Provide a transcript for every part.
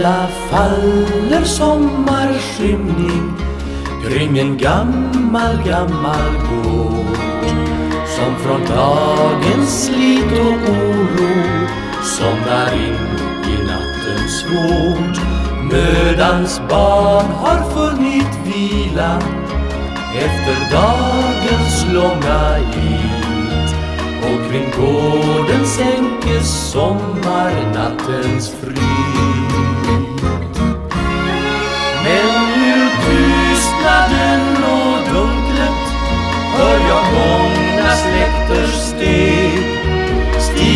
stilla faller sommarskymning kring en gammal, gammal gård som från dagens slit och oro somnar in i nattens vård. Mödans barn har funnit vila efter dagens långa gitt och kring gården sänkes sommarnattens frid.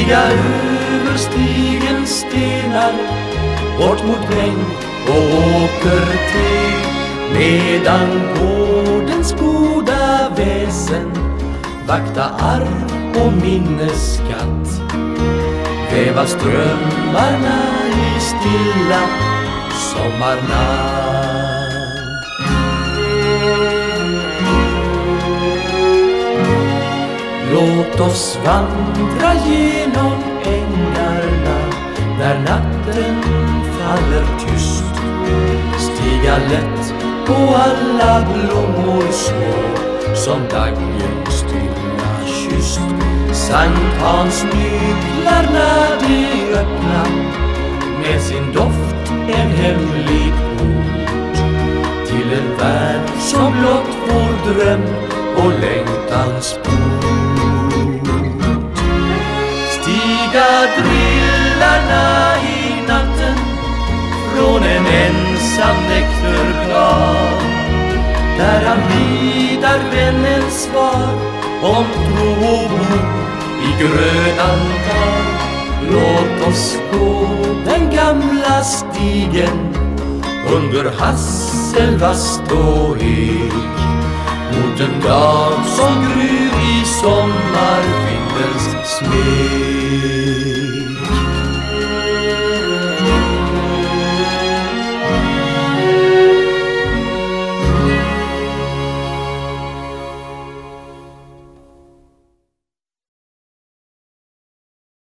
Stiga över stigens stenar bort mot regn och åkerteg medan gårdens goda väsen vakta arv och minnesskatt väva strömmarna i stilla sommarnatt. Låt oss vandra genom ängarna när natten faller tyst. Stiga lätt på alla blommor små som daggen stilla kysst. Sankt Hans nycklar när de öppna med sin doft en hemlig port till en värld som blott vår dröm och längtans port. Stiga drillarna i natten från en ensam näktergal där han bidar vännens svar om tro och bo i grönan tal. Låt oss gå den gamla stigen under hasselvast och ek mot en dag som